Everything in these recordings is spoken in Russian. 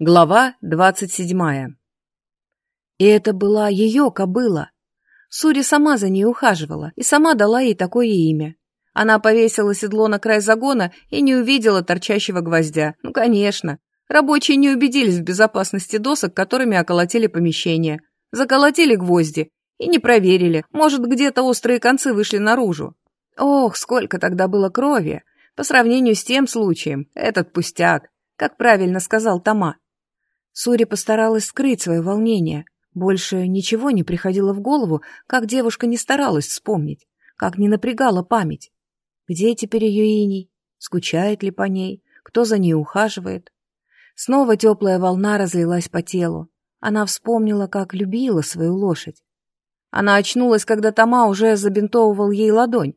Глава двадцать седьмая. И это была ее кобыла. Сури сама за ней ухаживала и сама дала ей такое имя. Она повесила седло на край загона и не увидела торчащего гвоздя. Ну, конечно. Рабочие не убедились в безопасности досок, которыми околотили помещение. Заколотили гвозди и не проверили, может, где-то острые концы вышли наружу. Ох, сколько тогда было крови! По сравнению с тем случаем, этот пустяк, как правильно сказал Тома. Сури постаралась скрыть свое волнение. Больше ничего не приходило в голову, как девушка не старалась вспомнить, как не напрягала память. Где теперь ее? Скучает ли по ней? Кто за ней ухаживает? Снова теплая волна разлилась по телу. Она вспомнила, как любила свою лошадь. Она очнулась, когда Тома уже забинтовывал ей ладонь.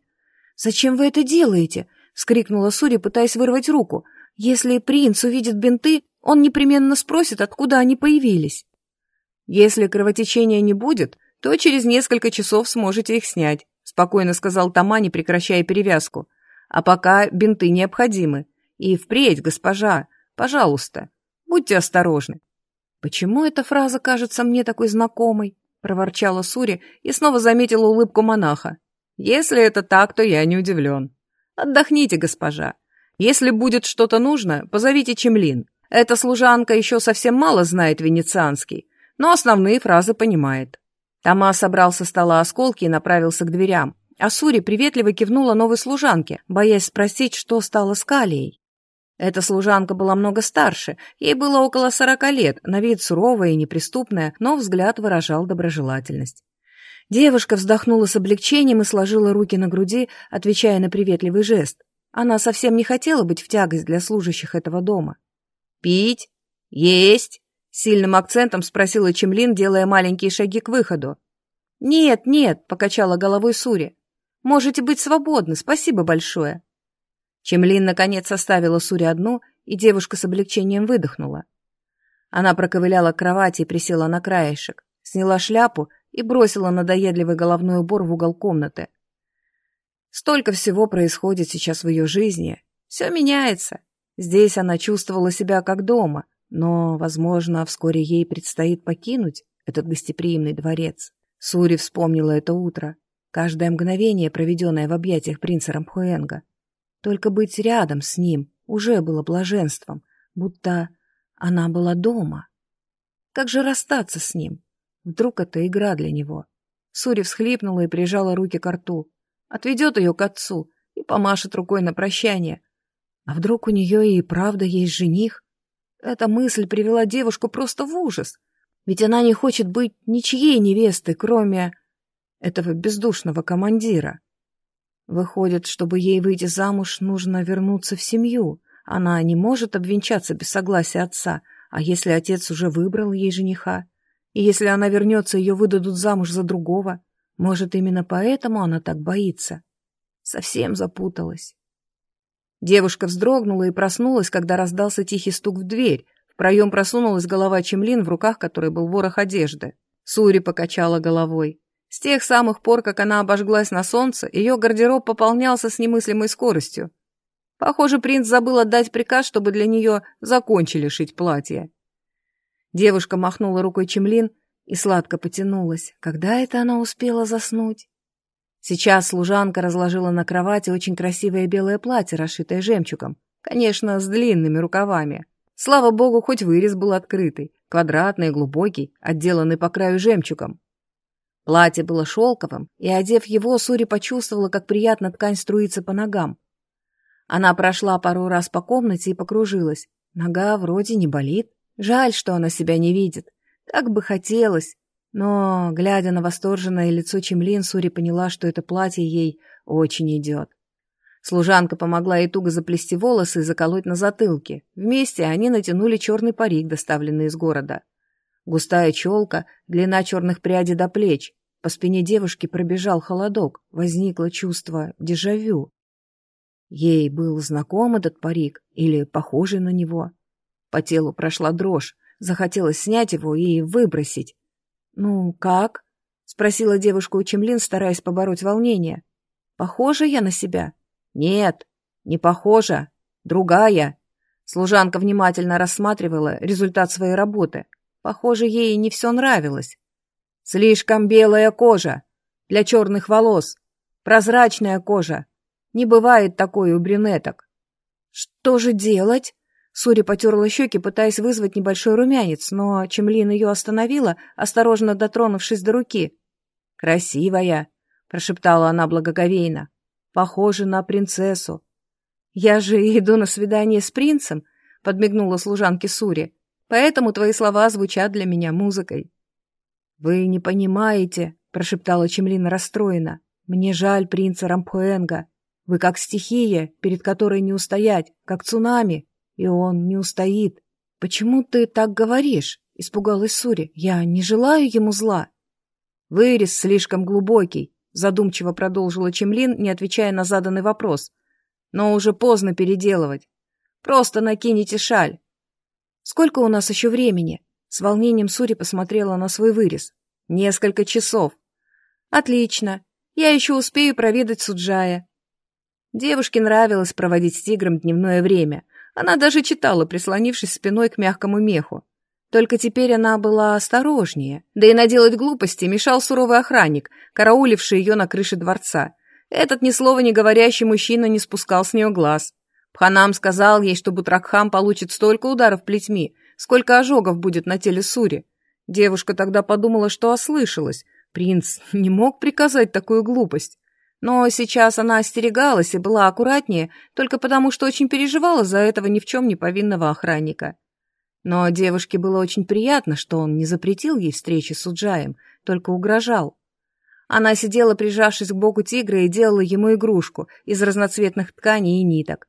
«Зачем вы это делаете?» — вскрикнула Сури, пытаясь вырвать руку. «Если принц увидит бинты, он непременно спросит, откуда они появились. Если кровотечения не будет, то через несколько часов сможете их снять, спокойно сказал Тома, не прекращая перевязку. А пока бинты необходимы. И впредь, госпожа, пожалуйста, будьте осторожны. Почему эта фраза кажется мне такой знакомой? проворчала Сури и снова заметила улыбку монаха. Если это так, то я не удивлен. Отдохните, госпожа. Если будет что-то нужно, позовите Чемлин. Эта служанка еще совсем мало знает венецианский, но основные фразы понимает. Тома собрал со стола осколки и направился к дверям. А Сури приветливо кивнула новой служанке, боясь спросить, что стало с Калией. Эта служанка была много старше, ей было около сорока лет, на вид суровая и неприступная, но взгляд выражал доброжелательность. Девушка вздохнула с облегчением и сложила руки на груди, отвечая на приветливый жест. Она совсем не хотела быть в тягость для служащих этого дома. «Пить? Есть?» — сильным акцентом спросила Чемлин, делая маленькие шаги к выходу. «Нет, нет», — покачала головой Сури. «Можете быть свободны, спасибо большое». Чемлин, наконец, оставила Сури одну, и девушка с облегчением выдохнула. Она проковыляла к кровати и присела на краешек, сняла шляпу и бросила надоедливый головной убор в угол комнаты. Столько всего происходит сейчас в ее жизни. Все меняется. Здесь она чувствовала себя как дома, но, возможно, вскоре ей предстоит покинуть этот гостеприимный дворец. Сури вспомнила это утро, каждое мгновение, проведенное в объятиях принца Рамхуэнга. Только быть рядом с ним уже было блаженством, будто она была дома. Как же расстаться с ним? Вдруг это игра для него? Сури всхлипнула и прижала руки к рту. Отведет ее к отцу и помашет рукой на прощание, а вдруг у нее и правда есть жених? Эта мысль привела девушку просто в ужас. Ведь она не хочет быть ничьей невестой, кроме этого бездушного командира. Выходит, чтобы ей выйти замуж, нужно вернуться в семью. Она не может обвенчаться без согласия отца, а если отец уже выбрал ей жениха? И если она вернется, ее выдадут замуж за другого? Может, именно поэтому она так боится? Совсем запуталась. Девушка вздрогнула и проснулась, когда раздался тихий стук в дверь. В проем просунулась голова Чемлин, в руках которой был ворох одежды. Сури покачала головой. С тех самых пор, как она обожглась на солнце, ее гардероб пополнялся с немыслимой скоростью. Похоже, принц забыл отдать приказ, чтобы для нее закончили шить платье. Девушка махнула рукой Чемлин и сладко потянулась. Когда это она успела заснуть? Сейчас служанка разложила на кровати очень красивое белое платье, расшитое жемчугом. Конечно, с длинными рукавами. Слава богу, хоть вырез был открытый, квадратный глубокий, отделанный по краю жемчугом. Платье было шелковым, и, одев его, Сури почувствовала, как приятно ткань струится по ногам. Она прошла пару раз по комнате и покружилась. Нога вроде не болит. Жаль, что она себя не видит. Так бы хотелось, но, глядя на восторженное лицо Чемлин, Сури поняла, что это платье ей очень идет. Служанка помогла ей туго заплести волосы и заколоть на затылке. Вместе они натянули черный парик, доставленный из города. Густая челка, длина черных прядей до плеч. По спине девушки пробежал холодок, возникло чувство дежавю. Ей был знаком этот парик или похожий на него. По телу прошла дрожь, захотелось снять его и выбросить, «Ну, как?» — спросила девушка у Чемлин, стараясь побороть волнение. «Похожа я на себя?» «Нет, не похожа. Другая». Служанка внимательно рассматривала результат своей работы. Похоже, ей не все нравилось. Слишком белая кожа для черных волос, прозрачная кожа. Не бывает такой у брюнеток. Что же делать? Сури потерла щеки, пытаясь вызвать небольшой румянец, но Чемлин ее остановила, осторожно дотронувшись до руки. «Красивая», — прошептала она благоговейно. «Похожа на принцессу». «Я же иду на свидание с принцем», — подмигнула служанке Сури. «Поэтому твои слова звучат для меня музыкой». «Вы не понимаете», — прошептала Чемлин расстроена. «Мне жаль принца Рампуэнга. Вы как стихия, перед которой не устоять, как цунами, и он не устоит. Почему ты так говоришь? Испугалась Сури. Я не желаю ему зла. Вырез слишком глубокий, задумчиво продолжила Чемлин, не отвечая на заданный вопрос. Но уже поздно переделывать. Просто накинете шаль. Сколько у нас еще времени? С волнением Сури посмотрела на свой вырез. Несколько часов. Отлично. Я еще успею проведать Суджая. Девушке нравилось проводить с тигром дневное время. Она даже читала, прислонившись спиной к мягкому меху. Только теперь она была осторожнее. Да и наделать глупости мешал суровый охранник, карауливший ее на крыше дворца. Этот ни слова не говорящий мужчина не спускал с нее глаз. Пханам сказал ей, что Бутракхам получит столько ударов плетьми, сколько ожогов будет на теле Сури. Девушка тогда подумала, что ослышалась. Принц не мог приказать такую глупость. Но сейчас она остерегалась и была аккуратнее, только потому что очень переживала за этого ни в чем не повинного охранника. Но девушке было очень приятно, что он не запретил ей встречи с Уджаем, только угрожал. Она сидела, прижавшись к боку тигра, и делала ему игрушку из разноцветных тканей и ниток.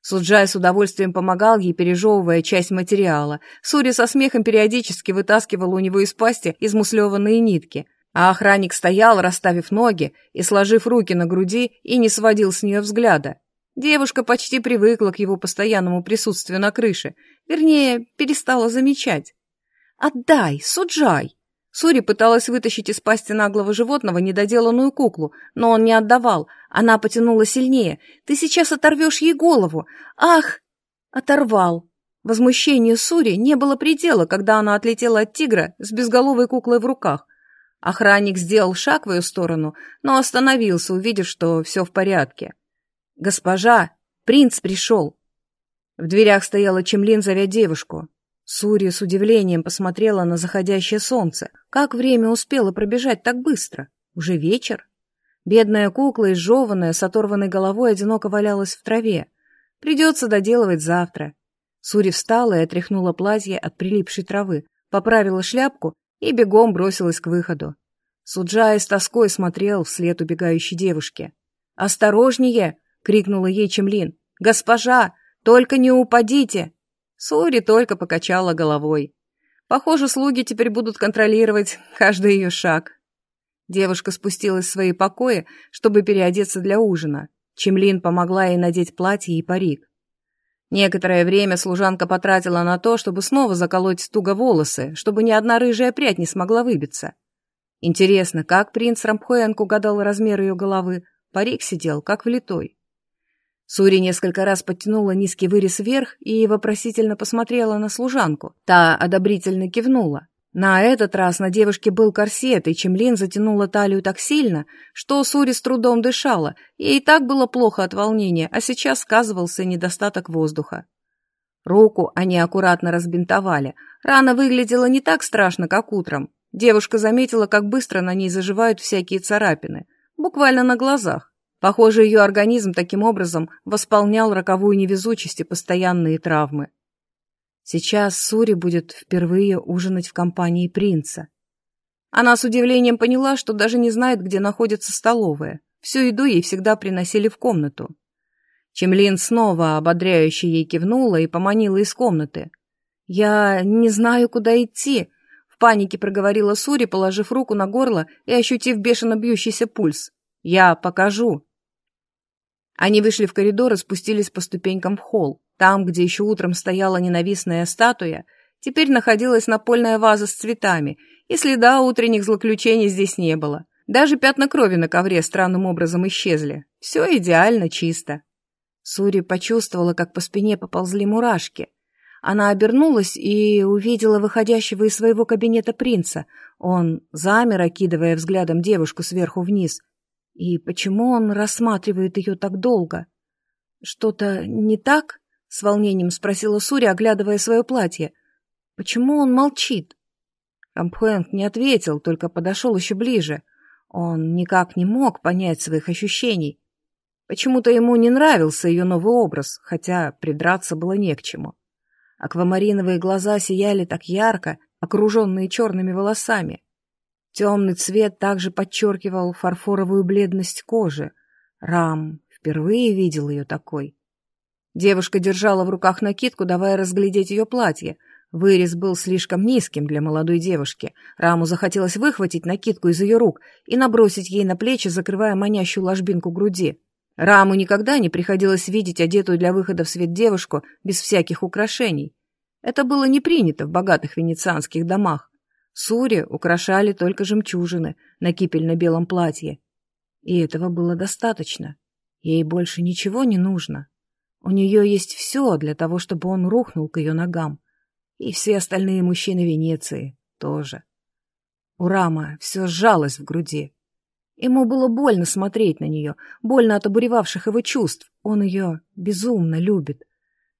Суджай с удовольствием помогал ей, пережевывая часть материала. Сури со смехом периодически вытаскивала у него из пасти измуслеванные нитки, а охранник стоял, расставив ноги и сложив руки на груди, и не сводил с нее взгляда. Девушка почти привыкла к его постоянному присутствию на крыше, вернее, перестала замечать. «Отдай, Суджай!» Сури пыталась вытащить из пасти наглого животного недоделанную куклу, но он не отдавал. Она потянула сильнее. «Ты сейчас оторвешь ей голову! Ах!» Оторвал. Возмущению Сури не было предела, когда она отлетела от тигра с безголовой куклой в руках. Охранник сделал шаг в ее сторону, но остановился, увидев, что все в порядке. «Госпожа, принц пришел!» В дверях стояла Чемлин, зовя девушку. Сури с удивлением посмотрела на заходящее солнце. Как время успело пробежать так быстро? Уже вечер? Бедная кукла, изжеванная, с оторванной головой, одиноко валялась в траве. Придется доделывать завтра. Сури встала и отряхнула платье от прилипшей травы, поправила шляпку и бегом бросилась к выходу. Суджай с тоской смотрел вслед убегающей девушке. «Осторожнее!» — крикнула ей Чемлин. «Госпожа, только не упадите!» Сури только покачала головой. Похоже, слуги теперь будут контролировать каждый ее шаг. Девушка спустилась в свои покои, чтобы переодеться для ужина. Чемлин помогла ей надеть платье и парик. Некоторое время служанка потратила на то, чтобы снова заколоть туго волосы, чтобы ни одна рыжая прядь не смогла выбиться. Интересно, как принц Рампхуэнг угадал размер ее головы? Парик сидел, как влитой. Сури несколько раз подтянула низкий вырез вверх и вопросительно посмотрела на служанку. Та одобрительно кивнула. На этот раз на девушке был корсет, и Чемлин затянула талию так сильно, что Сури с трудом дышала, ей и так было плохо от волнения, а сейчас сказывался недостаток воздуха. Руку они аккуратно разбинтовали. Рана выглядела не так страшно, как утром. Девушка заметила, как быстро на ней заживают всякие царапины. Буквально на глазах. Похоже, ее организм таким образом восполнял роковую невезучесть и постоянные травмы. Сейчас Сури будет впервые ужинать в компании принца. Она с удивлением поняла, что даже не знает, где находится столовая. Всю еду ей всегда приносили в комнату. Чемлин снова ободряюще ей кивнула и поманила из комнаты. «Я не знаю, куда идти», — в панике проговорила Сури, положив руку на горло и ощутив бешено бьющийся пульс. «Я покажу». Они вышли в коридор и спустились по ступенькам в холл. Там, где еще утром стояла ненавистная статуя, теперь находилась напольная ваза с цветами, и следа утренних злоключений здесь не было. Даже пятна крови на ковре странным образом исчезли. Все идеально чисто. Сури почувствовала, как по спине поползли мурашки. Она обернулась и увидела выходящего из своего кабинета принца. Он замер, окидывая взглядом девушку сверху вниз. И почему он рассматривает ее так долго? «Что-то не так?» — с волнением спросила Сури, оглядывая свое платье. «Почему он молчит?» Рампхуэнг не ответил, только подошел еще ближе. Он никак не мог понять своих ощущений. Почему-то ему не нравился ее новый образ, хотя придраться было не к чему. Аквамариновые глаза сияли так ярко, окруженные черными волосами. Темный цвет также подчеркивал фарфоровую бледность кожи. Рам впервые видел ее такой. Девушка держала в руках накидку, давая разглядеть ее платье — Вырез был слишком низким для молодой девушки. Раму захотелось выхватить накидку из ее рук и набросить ей на плечи, закрывая манящую ложбинку груди. Раму никогда не приходилось видеть одетую для выхода в свет девушку без всяких украшений. Это было не принято в богатых венецианских домах. Сури украшали только жемчужины на кипельно-белом платье. И этого было достаточно. Ей больше ничего не нужно. У нее есть все для того, чтобы он рухнул к ее ногам. И все остальные мужчины Венеции тоже. У Рама все сжалось в груди. Ему было больно смотреть на нее, больно от обуревавших его чувств. Он ее безумно любит.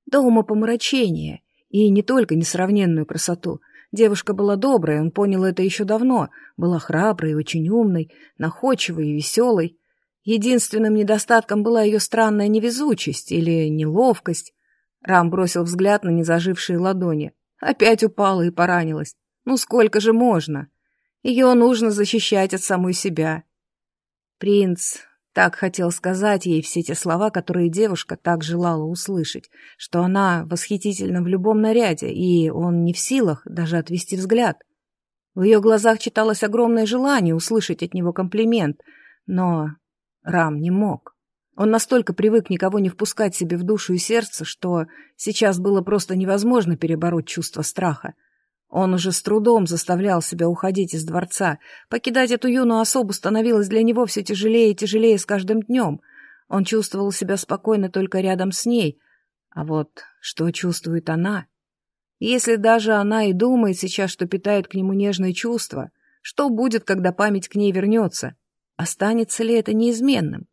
До умопомрачения. И не только несравненную красоту. Девушка была добрая, он понял это еще давно. Была храброй очень умной, находчивой и веселой. Единственным недостатком была ее странная невезучесть или неловкость. Рам бросил взгляд на незажившие ладони. Опять упала и поранилась. Ну сколько же можно? Ее нужно защищать от самой себя. Принц так хотел сказать ей все те слова, которые девушка так желала услышать, что она восхитительна в любом наряде, и он не в силах даже отвести взгляд. В ее глазах читалось огромное желание услышать от него комплимент, но Рам не мог. Он настолько привык никого не впускать себе в душу и сердце, что сейчас было просто невозможно перебороть чувство страха. Он уже с трудом заставлял себя уходить из дворца. Покидать эту юную особу становилось для него все тяжелее и тяжелее с каждым днем. Он чувствовал себя спокойно только рядом с ней. А вот что чувствует она? Если даже она и думает сейчас, что питает к нему нежные чувства, что будет, когда память к ней вернется? Останется ли это неизменным?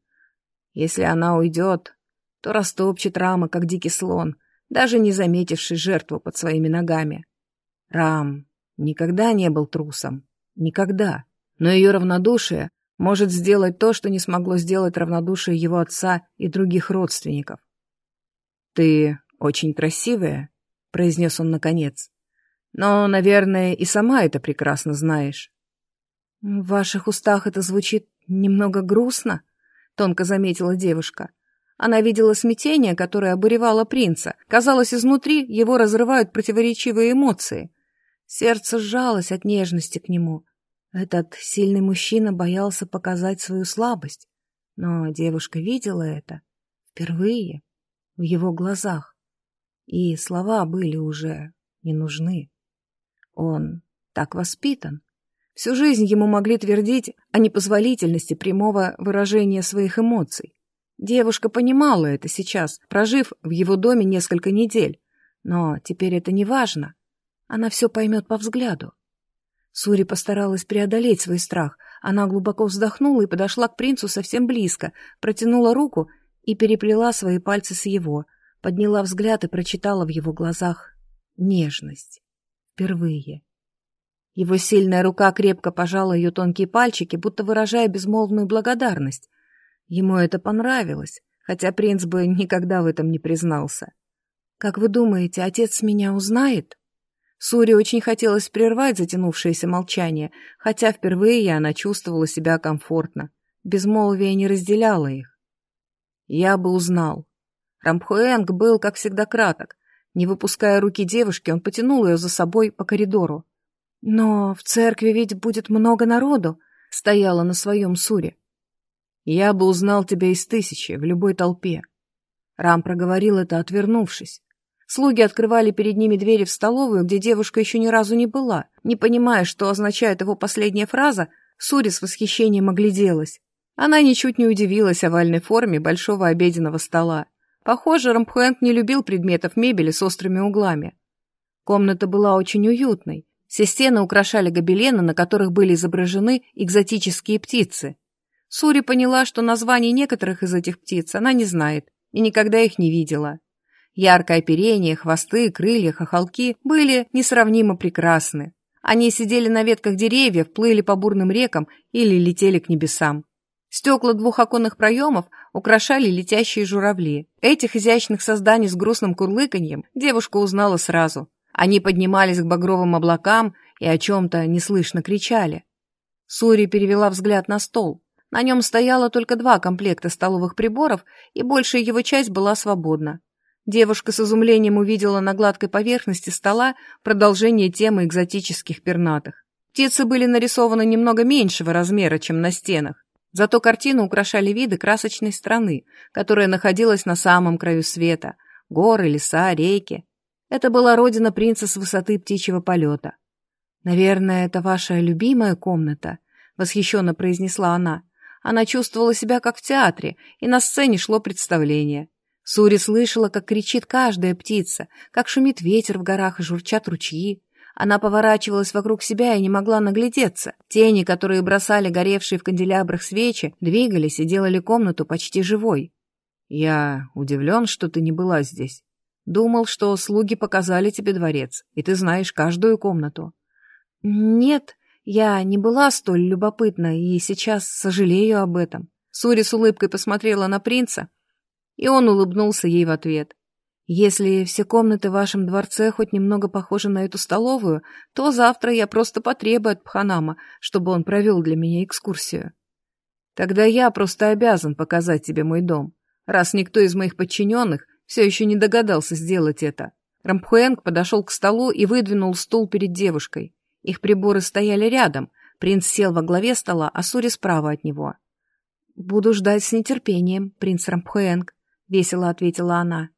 Если она уйдет, то растопчет Рама, как дикий слон, даже не заметивший жертву под своими ногами. Рам никогда не был трусом. Никогда. Но ее равнодушие может сделать то, что не смогло сделать равнодушие его отца и других родственников. «Ты очень красивая», — произнес он наконец. «Но, наверное, и сама это прекрасно знаешь». «В ваших устах это звучит немного грустно», тонко заметила девушка. Она видела смятение, которое обуревало принца. Казалось, изнутри его разрывают противоречивые эмоции. Сердце сжалось от нежности к нему. Этот сильный мужчина боялся показать свою слабость. Но девушка видела это впервые в его глазах. И слова были уже не нужны. Он так воспитан. Всю жизнь ему могли твердить о непозволительности прямого выражения своих эмоций. Девушка понимала это сейчас, прожив в его доме несколько недель. Но теперь это не важно. Она все поймет по взгляду. Сури постаралась преодолеть свой страх. Она глубоко вздохнула и подошла к принцу совсем близко, протянула руку и переплела свои пальцы с его, подняла взгляд и прочитала в его глазах нежность. Впервые. Его сильная рука крепко пожала ее тонкие пальчики, будто выражая безмолвную благодарность. Ему это понравилось, хотя принц бы никогда в этом не признался. «Как вы думаете, отец меня узнает?» Суре очень хотелось прервать затянувшееся молчание, хотя впервые она чувствовала себя комфортно. Безмолвие не разделяло их. «Я бы узнал». Рампхуэнг был, как всегда, краток. Не выпуская руки девушки, он потянул ее за собой по коридору. «Но в церкви ведь будет много народу», — стояла на своем суре. «Я бы узнал тебя из тысячи, в любой толпе». Рам проговорил это, отвернувшись. Слуги открывали перед ними двери в столовую, где девушка еще ни разу не была. Не понимая, что означает его последняя фраза, Сури с восхищением огляделась. Она ничуть не удивилась овальной форме большого обеденного стола. Похоже, Рампхуэнк не любил предметов мебели с острыми углами. Комната была очень уютной. Все стены украшали гобелены, на которых были изображены экзотические птицы. Сури поняла, что названий некоторых из этих птиц она не знает и никогда их не видела. Яркое оперение, хвосты, крылья, хохолки были несравнимо прекрасны. Они сидели на ветках деревьев, плыли по бурным рекам или летели к небесам. Стекла двух оконных проемов украшали летящие журавли. Этих изящных созданий с грустным курлыканьем девушка узнала сразу. Они поднимались к багровым облакам и о чем-то неслышно кричали. Сури перевела взгляд на стол. На нем стояло только два комплекта столовых приборов, и большая его часть была свободна. Девушка с изумлением увидела на гладкой поверхности стола продолжение темы экзотических пернатых. Птицы были нарисованы немного меньшего размера, чем на стенах. Зато картину украшали виды красочной страны, которая находилась на самом краю света. Горы, леса, реки. Это была родина принца с высоты птичьего полета. «Наверное, это ваша любимая комната», — восхищенно произнесла она. Она чувствовала себя как в театре, и на сцене шло представление. Сури слышала, как кричит каждая птица, как шумит ветер в горах и журчат ручьи. Она поворачивалась вокруг себя и не могла наглядеться. Тени, которые бросали горевшие в канделябрах свечи, двигались и делали комнату почти живой. «Я удивлен, что ты не была здесь. Думал, что слуги показали тебе дворец, и ты знаешь каждую комнату». «Нет, я не была столь любопытна и сейчас сожалею об этом». Сури с улыбкой посмотрела на принца, и он улыбнулся ей в ответ. «Если все комнаты в вашем дворце хоть немного похожи на эту столовую, то завтра я просто потребую от Пханама, чтобы он провел для меня экскурсию. Тогда я просто обязан показать тебе мой дом, раз никто из моих подчиненных все еще не догадался сделать это». Рампхуэнг подошел к столу и выдвинул стул перед девушкой. Их приборы стояли рядом. Принц сел во главе стола, а Сури справа от него. «Буду ждать с нетерпением, принц Рампхуэнг», — весело ответила она.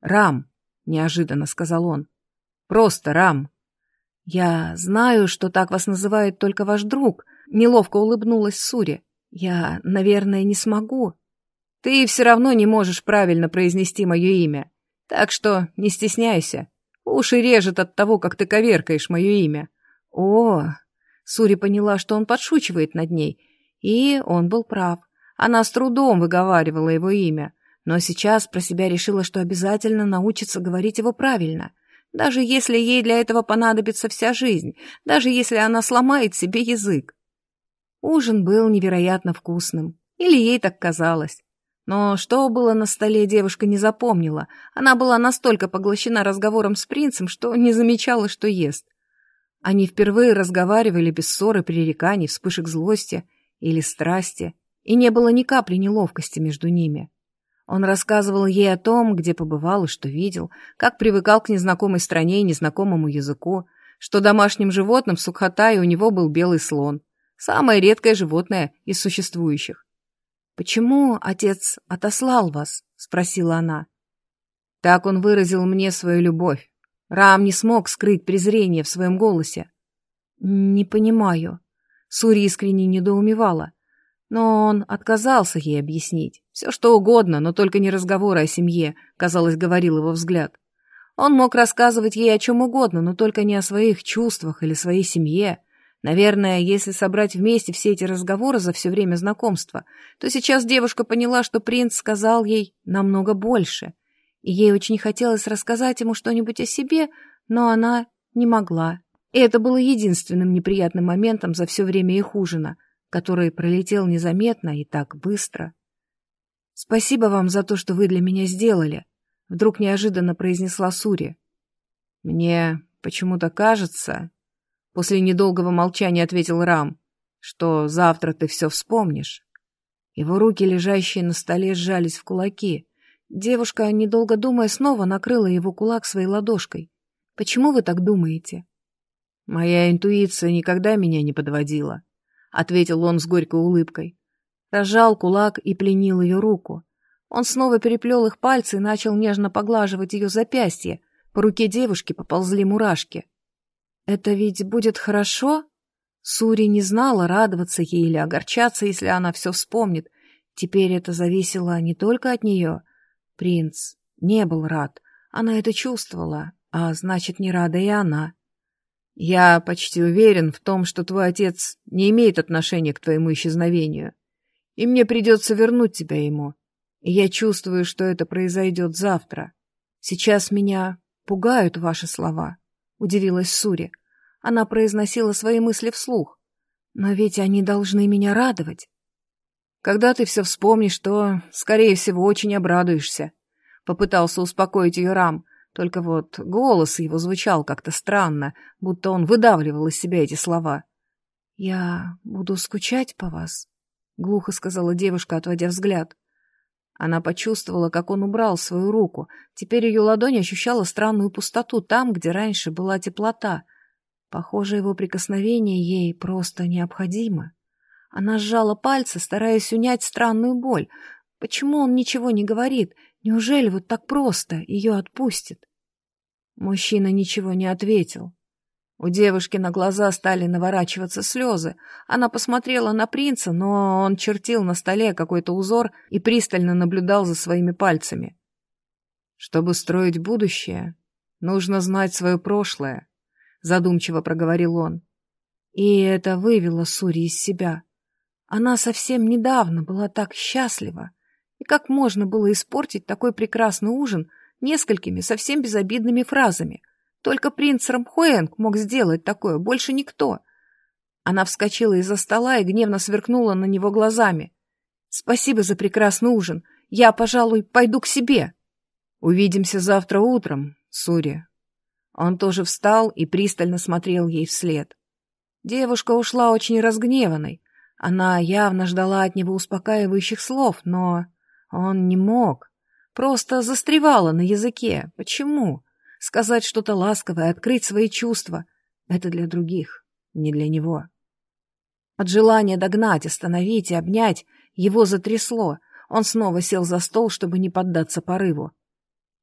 «Рам», — неожиданно сказал он. «Просто Рам». «Я знаю, что так вас называет только ваш друг», — неловко улыбнулась Сури. «Я, наверное, не смогу». «Ты все равно не можешь правильно произнести мое имя, так что не стесняйся. Уши режет от того, как ты коверкаешь мое имя». «О!» Сури поняла, что он подшучивает над ней, и он был прав. Она с трудом выговаривала его имя но сейчас про себя решила, что обязательно научится говорить его правильно, даже если ей для этого понадобится вся жизнь, даже если она сломает себе язык. Ужин был невероятно вкусным, или ей так казалось. Но что было на столе, девушка не запомнила. Она была настолько поглощена разговором с принцем, что не замечала, что ест. Они впервые разговаривали без ссоры, пререканий, вспышек злости или страсти, и не было ни капли неловкости между ними. Он рассказывал ей о том, где побывал и что видел, как привыкал к незнакомой стране и незнакомому языку, что домашним животным в Сукхатае у него был белый слон, самое редкое животное из существующих. «Почему отец отослал вас?» — спросила она. Так он выразил мне свою любовь. Рам не смог скрыть презрение в своем голосе. «Не понимаю». Сури искренне недоумевала. Но он отказался ей объяснить. Все что угодно, но только не разговоры о семье, казалось, говорил его взгляд. Он мог рассказывать ей о чем угодно, но только не о своих чувствах или своей семье. Наверное, если собрать вместе все эти разговоры за все время знакомства, то сейчас девушка поняла, что принц сказал ей намного больше. И ей очень хотелось рассказать ему что-нибудь о себе, но она не могла. И это было единственным неприятным моментом за все время их ужина — который пролетел незаметно и так быстро. «Спасибо вам за то, что вы для меня сделали», — вдруг неожиданно произнесла Сури. «Мне почему-то кажется...» После недолгого молчания ответил Рам, что завтра ты все вспомнишь. Его руки, лежащие на столе, сжались в кулаки. Девушка, недолго думая, снова накрыла его кулак своей ладошкой. «Почему вы так думаете?» «Моя интуиция никогда меня не подводила», ответил он с горькой улыбкой. Разжал кулак и пленил ее руку. Он снова переплел их пальцы и начал нежно поглаживать ее запястье. По руке девушки поползли мурашки. «Это ведь будет хорошо?» Сури не знала, радоваться ей или огорчаться, если она все вспомнит. Теперь это зависело не только от нее. «Принц, не был рад. Она это чувствовала, а значит, не рада и она. Я почти уверен в том, что твой отец не имеет отношения к твоему исчезновению, и мне придется вернуть тебя ему. И я чувствую, что это произойдет завтра. Сейчас меня пугают ваши слова, — удивилась Сури. Она произносила свои мысли вслух. Но ведь они должны меня радовать. Когда ты все вспомнишь, то, скорее всего, очень обрадуешься. Попытался успокоить ее Рам, только вот голос его звучал как-то странно, будто он выдавливал из себя эти слова. «Я буду скучать по вас», — глухо сказала девушка, отводя взгляд. Она почувствовала, как он убрал свою руку. Теперь ее ладонь ощущала странную пустоту там, где раньше была теплота. Похоже, его прикосновение ей просто необходимо. Она сжала пальцы, стараясь унять странную боль. Почему он ничего не говорит? Неужели вот так просто ее отпустит? Мужчина ничего не ответил. У девушки на глаза стали наворачиваться слезы. Она посмотрела на принца, но он чертил на столе какой-то узор и пристально наблюдал за своими пальцами. «Чтобы строить будущее, нужно знать свое прошлое», — задумчиво проговорил он. И это вывело Сури из себя. Она совсем недавно была так счастлива. И как можно было испортить такой прекрасный ужин несколькими совсем безобидными фразами? Только принц Рамхуэнг мог сделать такое, больше никто. Она вскочила из-за стола и гневно сверкнула на него глазами. «Спасибо за прекрасный ужин. Я, пожалуй, пойду к себе». «Увидимся завтра утром, Сури». Он тоже встал и пристально смотрел ей вслед. Девушка ушла очень разгневанной. Она явно ждала от него успокаивающих слов, но он не мог. Просто застревала на языке. Почему? Сказать что-то ласковое, открыть свои чувства — это для других, не для него. От желания догнать, остановить и обнять его затрясло. Он снова сел за стол, чтобы не поддаться порыву.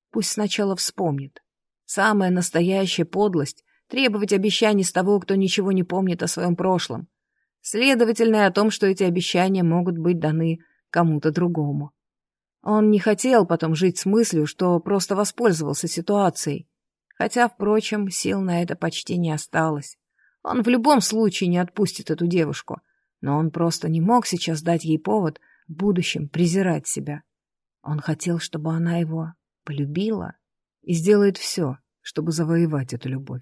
Пусть сначала вспомнит. Самая настоящая подлость — требовать обещаний с того, кто ничего не помнит о своем прошлом. Следовательно, о том, что эти обещания могут быть даны кому-то другому. Он не хотел потом жить с мыслью, что просто воспользовался ситуацией. Хотя, впрочем, сил на это почти не осталось. Он в любом случае не отпустит эту девушку. Но он просто не мог сейчас дать ей повод в будущем презирать себя. Он хотел, чтобы она его полюбила и сделает все, чтобы завоевать эту любовь.